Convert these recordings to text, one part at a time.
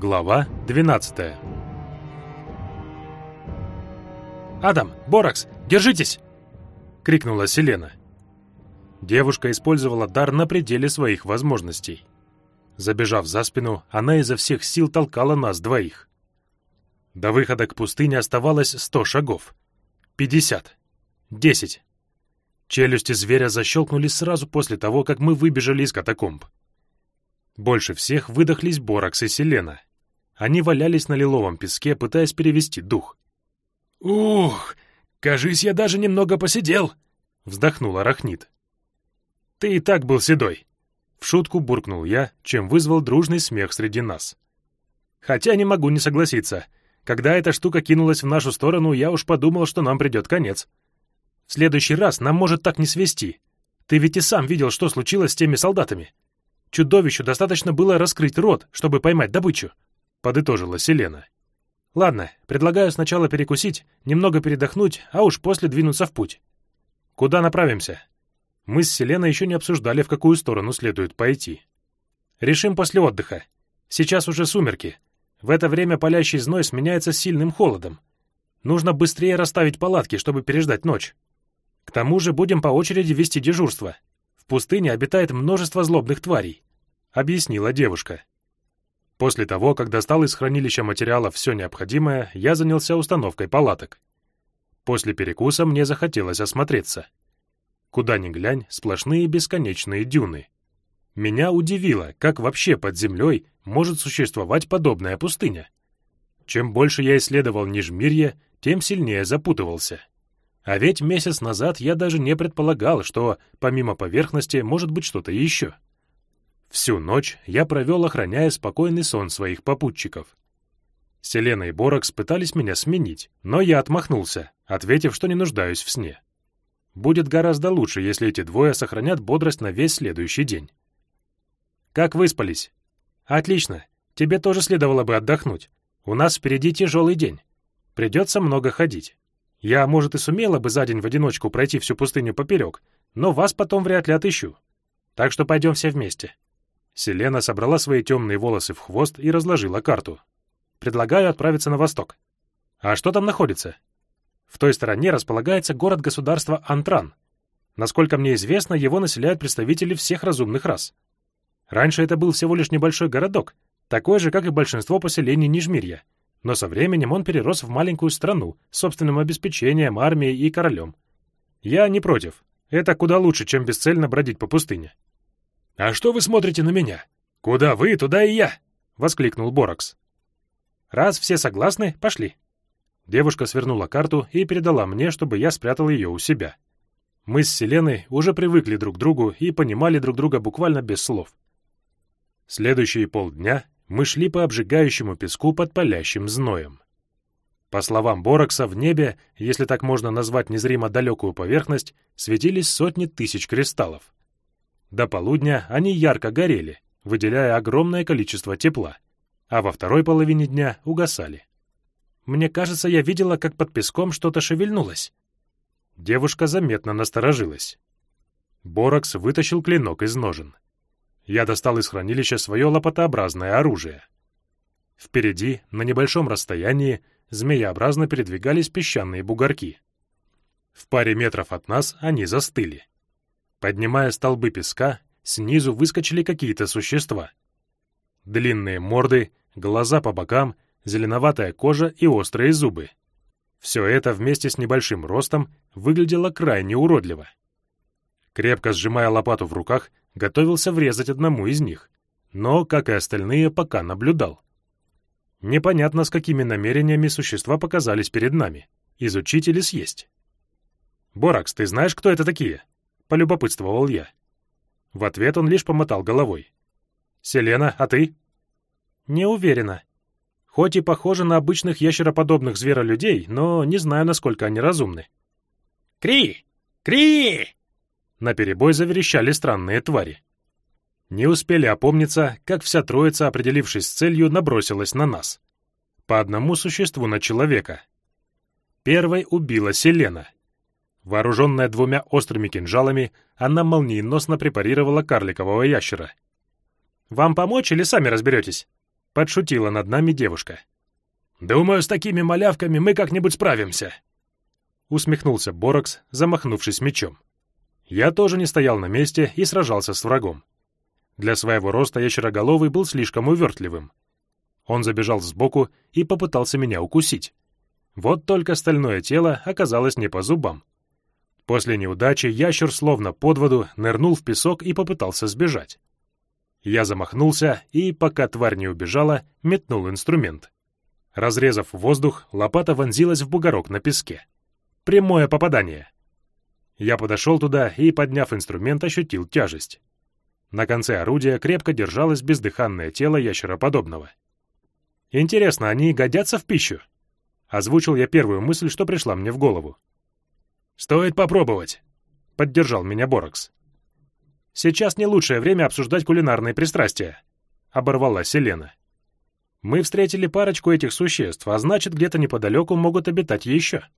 Глава 12 «Адам! Боракс! Держитесь!» — крикнула Селена. Девушка использовала дар на пределе своих возможностей. Забежав за спину, она изо всех сил толкала нас двоих. До выхода к пустыне оставалось сто шагов. Пятьдесят. Десять. Челюсти зверя защелкнули сразу после того, как мы выбежали из катакомб. Больше всех выдохлись Боракс и Селена. Они валялись на лиловом песке, пытаясь перевести дух. «Ух, кажись, я даже немного посидел!» — вздохнул Арахнит. «Ты и так был седой!» — в шутку буркнул я, чем вызвал дружный смех среди нас. «Хотя не могу не согласиться. Когда эта штука кинулась в нашу сторону, я уж подумал, что нам придет конец. В следующий раз нам может так не свести. Ты ведь и сам видел, что случилось с теми солдатами. Чудовищу достаточно было раскрыть рот, чтобы поймать добычу», — подытожила Селена. «Ладно, предлагаю сначала перекусить, немного передохнуть, а уж после двинуться в путь. Куда направимся?» Мы с Селеной еще не обсуждали, в какую сторону следует пойти. Решим после отдыха. Сейчас уже сумерки. В это время палящий зной сменяется сильным холодом. Нужно быстрее расставить палатки, чтобы переждать ночь. К тому же будем по очереди вести дежурство. В пустыне обитает множество злобных тварей», — объяснила девушка. После того, как достал из хранилища материалов все необходимое, я занялся установкой палаток. После перекуса мне захотелось осмотреться. Куда ни глянь, сплошные бесконечные дюны. Меня удивило, как вообще под землей может существовать подобная пустыня. Чем больше я исследовал Нижмирье, тем сильнее запутывался. А ведь месяц назад я даже не предполагал, что помимо поверхности может быть что-то еще. Всю ночь я провел, охраняя спокойный сон своих попутчиков. Селена и Боракс пытались меня сменить, но я отмахнулся, ответив, что не нуждаюсь в сне. Будет гораздо лучше, если эти двое сохранят бодрость на весь следующий день. «Как выспались?» «Отлично. Тебе тоже следовало бы отдохнуть. У нас впереди тяжелый день. Придется много ходить». Я, может, и сумела бы за день в одиночку пройти всю пустыню поперек, но вас потом вряд ли отыщу. Так что пойдем все вместе». Селена собрала свои темные волосы в хвост и разложила карту. «Предлагаю отправиться на восток». «А что там находится?» В той стороне располагается город-государство Антран. Насколько мне известно, его населяют представители всех разумных рас. Раньше это был всего лишь небольшой городок, такой же, как и большинство поселений Нижмирья — но со временем он перерос в маленькую страну с собственным обеспечением, армией и королем. Я не против. Это куда лучше, чем бесцельно бродить по пустыне. «А что вы смотрите на меня? Куда вы, туда и я!» — воскликнул Боракс. «Раз все согласны, пошли». Девушка свернула карту и передала мне, чтобы я спрятал ее у себя. Мы с Селеной уже привыкли друг к другу и понимали друг друга буквально без слов. Следующие полдня мы шли по обжигающему песку под палящим зноем. По словам Боракса, в небе, если так можно назвать незримо далекую поверхность, светились сотни тысяч кристаллов. До полудня они ярко горели, выделяя огромное количество тепла, а во второй половине дня угасали. Мне кажется, я видела, как под песком что-то шевельнулось. Девушка заметно насторожилась. Боракс вытащил клинок из ножен я достал из хранилища свое лопатообразное оружие. Впереди, на небольшом расстоянии, змеяобразно передвигались песчаные бугорки. В паре метров от нас они застыли. Поднимая столбы песка, снизу выскочили какие-то существа. Длинные морды, глаза по бокам, зеленоватая кожа и острые зубы. Все это вместе с небольшим ростом выглядело крайне уродливо. Крепко сжимая лопату в руках, готовился врезать одному из них, но, как и остальные, пока наблюдал. Непонятно, с какими намерениями существа показались перед нами — изучить или съесть. «Боракс, ты знаешь, кто это такие?» — полюбопытствовал я. В ответ он лишь помотал головой. «Селена, а ты?» «Не уверена. Хоть и похожи на обычных ящероподобных зверолюдей, но не знаю, насколько они разумны». «Кри! Кри!» На перебой заверещали странные твари. Не успели опомниться, как вся троица, определившись с целью, набросилась на нас. По одному существу на человека. Первой убила Селена. Вооруженная двумя острыми кинжалами, она молниеносно препарировала карликового ящера. «Вам помочь или сами разберетесь?» — подшутила над нами девушка. «Думаю, с такими малявками мы как-нибудь справимся», — усмехнулся Борокс, замахнувшись мечом. Я тоже не стоял на месте и сражался с врагом. Для своего роста ящероголовый был слишком увертливым. Он забежал сбоку и попытался меня укусить. Вот только стальное тело оказалось не по зубам. После неудачи ящер словно под воду нырнул в песок и попытался сбежать. Я замахнулся и, пока тварь не убежала, метнул инструмент. Разрезав воздух, лопата вонзилась в бугорок на песке. Прямое попадание. Я подошел туда и, подняв инструмент, ощутил тяжесть. На конце орудия крепко держалось бездыханное тело ящероподобного. «Интересно, они годятся в пищу?» Озвучил я первую мысль, что пришла мне в голову. «Стоит попробовать», — поддержал меня Борокс. «Сейчас не лучшее время обсуждать кулинарные пристрастия», — оборвала Селена. «Мы встретили парочку этих существ, а значит, где-то неподалеку могут обитать еще.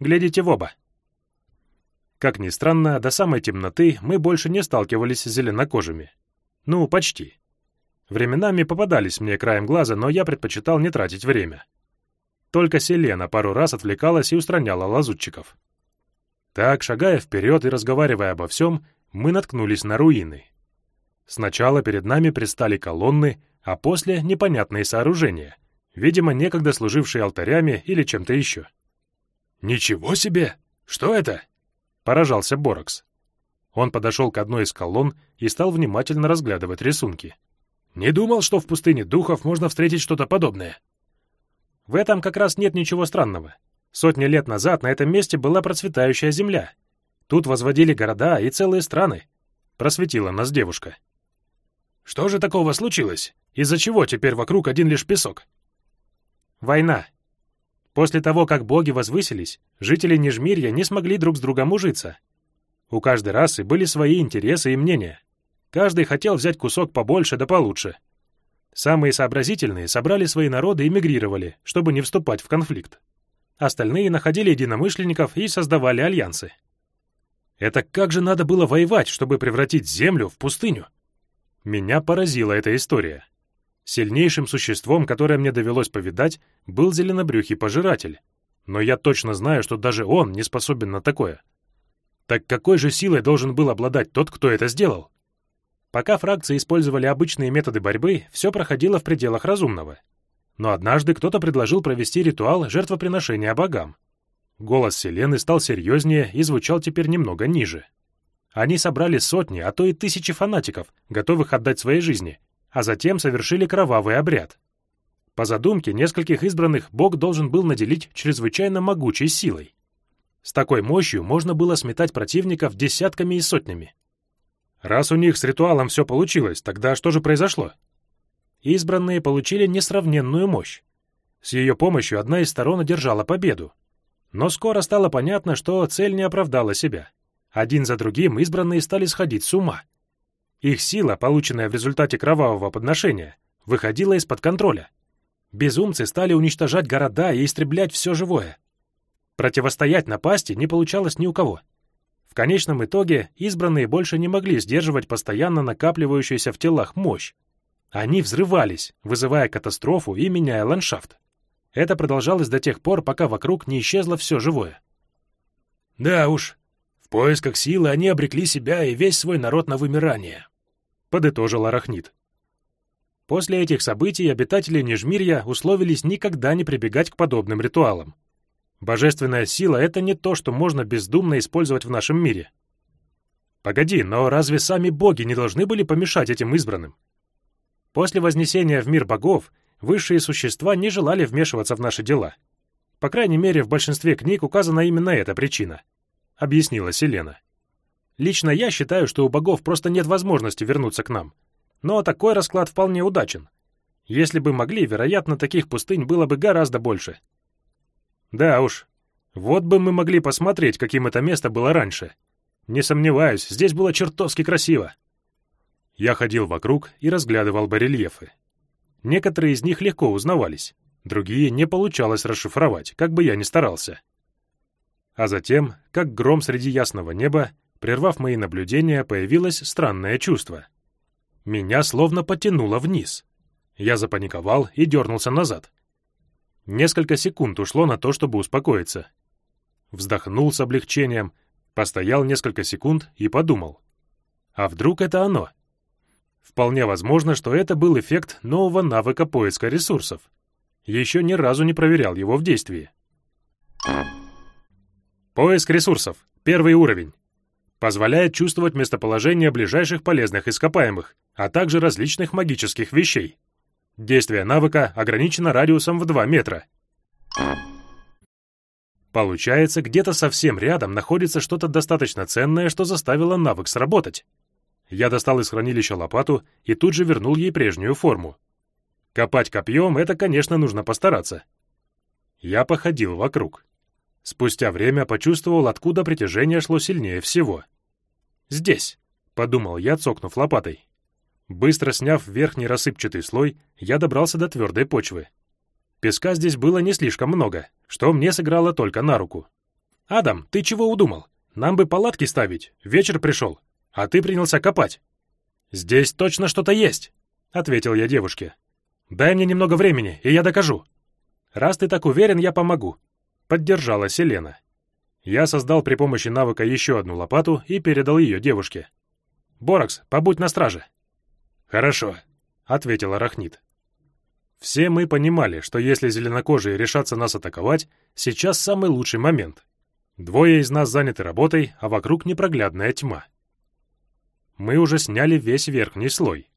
Глядите в оба». Как ни странно, до самой темноты мы больше не сталкивались с зеленокожими. Ну, почти. Временами попадались мне краем глаза, но я предпочитал не тратить время. Только Селена пару раз отвлекалась и устраняла лазутчиков. Так, шагая вперед и разговаривая обо всем, мы наткнулись на руины. Сначала перед нами предстали колонны, а после — непонятные сооружения, видимо, некогда служившие алтарями или чем-то еще. «Ничего себе! Что это?» — поражался Борокс. Он подошел к одной из колонн и стал внимательно разглядывать рисунки. «Не думал, что в пустыне духов можно встретить что-то подобное». «В этом как раз нет ничего странного. Сотни лет назад на этом месте была процветающая земля. Тут возводили города и целые страны. Просветила нас девушка. Что же такого случилось? Из-за чего теперь вокруг один лишь песок? Война. После того, как боги возвысились, жители Нижмирья не смогли друг с другом ужиться. У каждой расы были свои интересы и мнения. Каждый хотел взять кусок побольше да получше. Самые сообразительные собрали свои народы и мигрировали, чтобы не вступать в конфликт. Остальные находили единомышленников и создавали альянсы. Это как же надо было воевать, чтобы превратить землю в пустыню? Меня поразила эта история. Сильнейшим существом, которое мне довелось повидать, был зеленобрюхий пожиратель. Но я точно знаю, что даже он не способен на такое. Так какой же силой должен был обладать тот, кто это сделал? Пока фракции использовали обычные методы борьбы, все проходило в пределах разумного — но однажды кто-то предложил провести ритуал жертвоприношения богам. Голос Селены стал серьезнее и звучал теперь немного ниже. Они собрали сотни, а то и тысячи фанатиков, готовых отдать своей жизни, а затем совершили кровавый обряд. По задумке нескольких избранных бог должен был наделить чрезвычайно могучей силой. С такой мощью можно было сметать противников десятками и сотнями. Раз у них с ритуалом все получилось, тогда что же произошло? Избранные получили несравненную мощь. С ее помощью одна из сторон одержала победу. Но скоро стало понятно, что цель не оправдала себя. Один за другим избранные стали сходить с ума. Их сила, полученная в результате кровавого подношения, выходила из-под контроля. Безумцы стали уничтожать города и истреблять все живое. Противостоять напасти не получалось ни у кого. В конечном итоге избранные больше не могли сдерживать постоянно накапливающуюся в телах мощь, они взрывались, вызывая катастрофу и меняя ландшафт. Это продолжалось до тех пор, пока вокруг не исчезло все живое. «Да уж, в поисках силы они обрекли себя и весь свой народ на вымирание», — подытожил Арахнит. После этих событий обитатели Нижмирья условились никогда не прибегать к подобным ритуалам. Божественная сила — это не то, что можно бездумно использовать в нашем мире. Погоди, но разве сами боги не должны были помешать этим избранным? После вознесения в мир богов высшие существа не желали вмешиваться в наши дела. По крайней мере, в большинстве книг указана именно эта причина, — объяснила Селена. Лично я считаю, что у богов просто нет возможности вернуться к нам. Но такой расклад вполне удачен. Если бы могли, вероятно, таких пустынь было бы гораздо больше. Да уж, вот бы мы могли посмотреть, каким это место было раньше. Не сомневаюсь, здесь было чертовски красиво. Я ходил вокруг и разглядывал барельефы. Некоторые из них легко узнавались, другие не получалось расшифровать, как бы я ни старался. А затем, как гром среди ясного неба, прервав мои наблюдения, появилось странное чувство. Меня словно потянуло вниз. Я запаниковал и дернулся назад. Несколько секунд ушло на то, чтобы успокоиться. Вздохнул с облегчением, постоял несколько секунд и подумал. А вдруг это оно? Вполне возможно, что это был эффект нового навыка поиска ресурсов. Еще ни разу не проверял его в действии. Поиск ресурсов. Первый уровень. Позволяет чувствовать местоположение ближайших полезных ископаемых, а также различных магических вещей. Действие навыка ограничено радиусом в 2 метра. Получается, где-то совсем рядом находится что-то достаточно ценное, что заставило навык сработать. Я достал из хранилища лопату и тут же вернул ей прежнюю форму. Копать копьем — это, конечно, нужно постараться. Я походил вокруг. Спустя время почувствовал, откуда притяжение шло сильнее всего. «Здесь», — подумал я, цокнув лопатой. Быстро сняв верхний рассыпчатый слой, я добрался до твердой почвы. Песка здесь было не слишком много, что мне сыграло только на руку. «Адам, ты чего удумал? Нам бы палатки ставить, вечер пришел, а ты принялся копать». «Здесь точно что-то есть», — ответил я девушке. «Дай мне немного времени, и я докажу». «Раз ты так уверен, я помогу», — поддержала Селена. Я создал при помощи навыка еще одну лопату и передал ее девушке. «Боракс, побудь на страже». «Хорошо», — ответил Арахнит. Все мы понимали, что если зеленокожие решатся нас атаковать, сейчас самый лучший момент. Двое из нас заняты работой, а вокруг непроглядная тьма. Мы уже сняли весь верхний слой.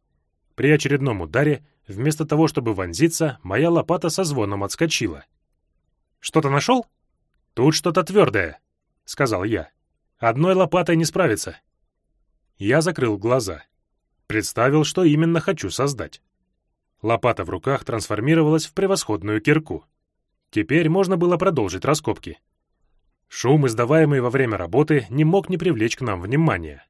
При очередном ударе, вместо того, чтобы вонзиться, моя лопата со звоном отскочила. «Что-то нашел?» «Тут что-то твердое», — сказал я. «Одной лопатой не справиться». Я закрыл глаза. Представил, что именно хочу создать. Лопата в руках трансформировалась в превосходную кирку. Теперь можно было продолжить раскопки. Шум, издаваемый во время работы, не мог не привлечь к нам внимания.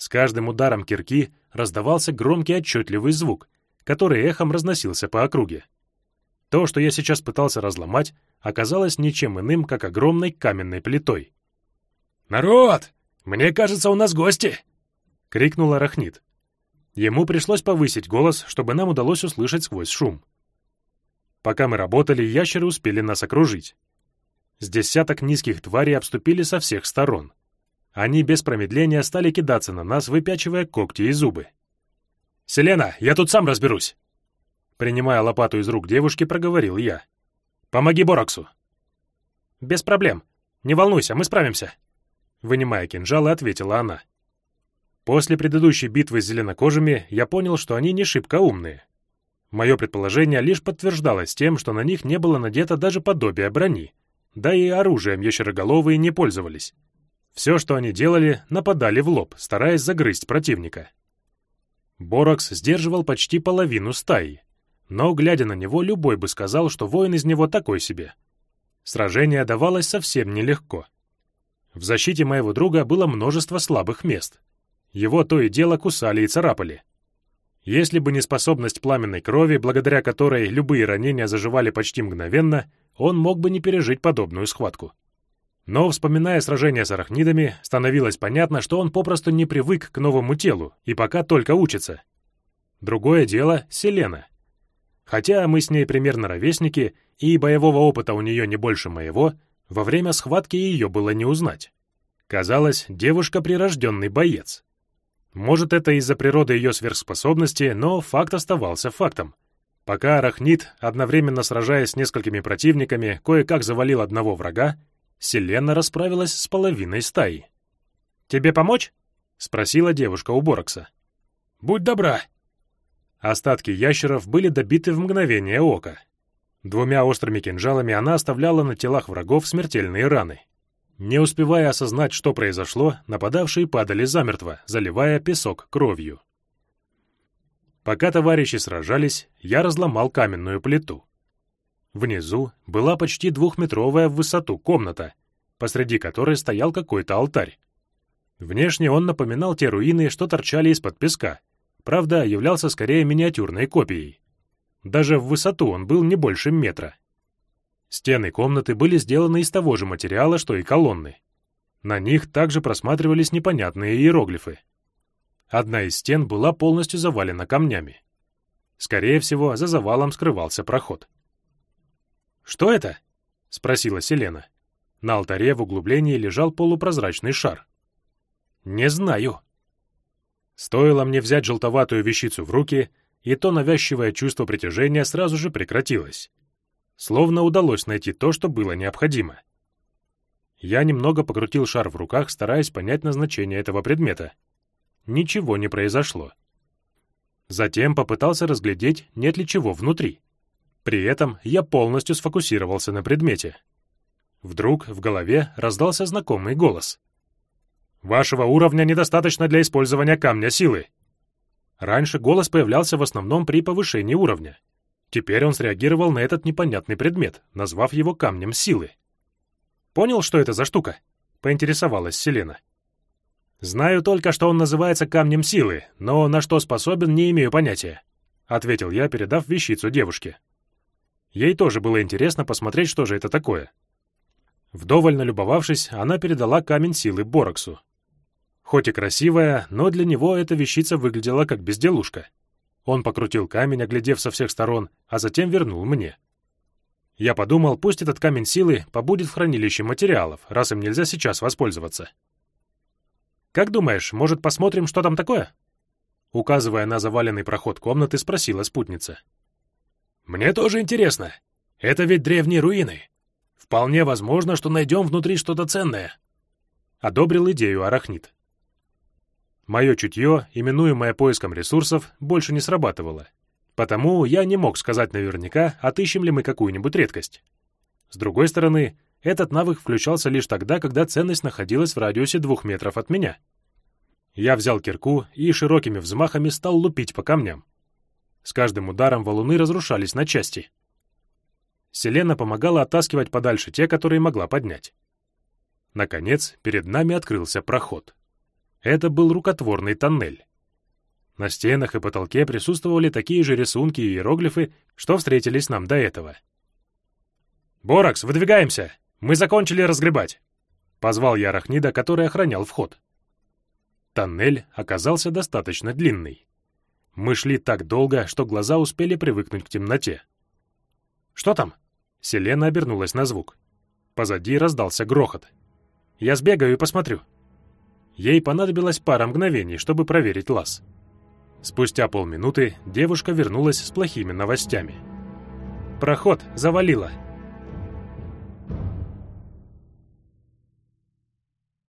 С каждым ударом кирки раздавался громкий отчетливый звук, который эхом разносился по округе. То, что я сейчас пытался разломать, оказалось ничем иным, как огромной каменной плитой. «Народ! Мне кажется, у нас гости!» — крикнул Арахнит. Ему пришлось повысить голос, чтобы нам удалось услышать сквозь шум. Пока мы работали, ящеры успели нас окружить. С десяток низких тварей обступили со всех сторон. Они без промедления стали кидаться на нас, выпячивая когти и зубы. «Селена, я тут сам разберусь!» Принимая лопату из рук девушки, проговорил я. «Помоги Бораксу!» «Без проблем. Не волнуйся, мы справимся!» Вынимая кинжалы, ответила она. После предыдущей битвы с зеленокожими я понял, что они не шибко умные. Мое предположение лишь подтверждалось тем, что на них не было надето даже подобия брони, да и оружием ящероголовые не пользовались. Все, что они делали, нападали в лоб, стараясь загрызть противника. Боракс сдерживал почти половину стаи, но, глядя на него, любой бы сказал, что воин из него такой себе. Сражение давалось совсем нелегко. В защите моего друга было множество слабых мест — его то и дело кусали и царапали. Если бы не способность пламенной крови, благодаря которой любые ранения заживали почти мгновенно, он мог бы не пережить подобную схватку. Но, вспоминая сражение с арахнидами, становилось понятно, что он попросту не привык к новому телу и пока только учится. Другое дело — Селена. Хотя мы с ней примерно ровесники, и боевого опыта у нее не больше моего, во время схватки ее было не узнать. Казалось, девушка — прирожденный боец. Может, это из-за природы ее сверхспособности, но факт оставался фактом. Пока Арахнит, одновременно сражаясь с несколькими противниками, кое-как завалил одного врага, Селена расправилась с половиной стаи. «Тебе помочь?» — спросила девушка у Борокса. «Будь добра!» Остатки ящеров были добиты в мгновение ока. Двумя острыми кинжалами она оставляла на телах врагов смертельные раны. Не успевая осознать, что произошло, нападавшие падали замертво, заливая песок кровью. Пока товарищи сражались, я разломал каменную плиту. Внизу была почти двухметровая в высоту комната, посреди которой стоял какой-то алтарь. Внешне он напоминал те руины, что торчали из-под песка, правда, являлся скорее миниатюрной копией. Даже в высоту он был не больше метра. Стены комнаты были сделаны из того же материала, что и колонны. На них также просматривались непонятные иероглифы. Одна из стен была полностью завалена камнями. Скорее всего, за завалом скрывался проход. «Что это?» — спросила Селена. На алтаре в углублении лежал полупрозрачный шар. «Не знаю». Стоило мне взять желтоватую вещицу в руки, и то навязчивое чувство притяжения сразу же прекратилось. Словно удалось найти то, что было необходимо. Я немного покрутил шар в руках, стараясь понять назначение этого предмета. Ничего не произошло. Затем попытался разглядеть, нет ли чего внутри. При этом я полностью сфокусировался на предмете. Вдруг в голове раздался знакомый голос. «Вашего уровня недостаточно для использования камня силы». Раньше голос появлялся в основном при повышении уровня. Теперь он среагировал на этот непонятный предмет, назвав его камнем силы. Понял, что это за штука?» — поинтересовалась Селена. «Знаю только, что он называется камнем силы, но на что способен, не имею понятия», — ответил я, передав вещицу девушке. Ей тоже было интересно посмотреть, что же это такое. Вдоволь налюбовавшись, она передала камень силы Бороксу. Хоть и красивая, но для него эта вещица выглядела как безделушка. Он покрутил камень, оглядев со всех сторон, а затем вернул мне. Я подумал, пусть этот камень силы побудет в хранилище материалов, раз им нельзя сейчас воспользоваться. «Как думаешь, может, посмотрим, что там такое?» Указывая на заваленный проход комнаты, спросила спутница. «Мне тоже интересно. Это ведь древние руины. Вполне возможно, что найдем внутри что-то ценное». Одобрил идею Арахнит. Мое чутье, именуемое поиском ресурсов, больше не срабатывало. Потому я не мог сказать наверняка, отыщем ли мы какую-нибудь редкость. С другой стороны, этот навык включался лишь тогда, когда ценность находилась в радиусе двух метров от меня. Я взял кирку и широкими взмахами стал лупить по камням. С каждым ударом валуны разрушались на части. Селена помогала оттаскивать подальше те, которые могла поднять. Наконец, перед нами открылся проход. Это был рукотворный тоннель. На стенах и потолке присутствовали такие же рисунки и иероглифы, что встретились нам до этого. «Боракс, выдвигаемся! Мы закончили разгребать!» — позвал я Рахнида, который охранял вход. Тоннель оказался достаточно длинный. Мы шли так долго, что глаза успели привыкнуть к темноте. «Что там?» — Селена обернулась на звук. Позади раздался грохот. «Я сбегаю и посмотрю». Ей понадобилось пара мгновений, чтобы проверить лаз. Спустя полминуты девушка вернулась с плохими новостями. «Проход завалило»,